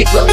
It will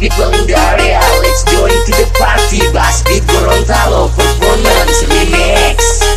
people the area Let's join to the party Blast beat Gorontalo performance remix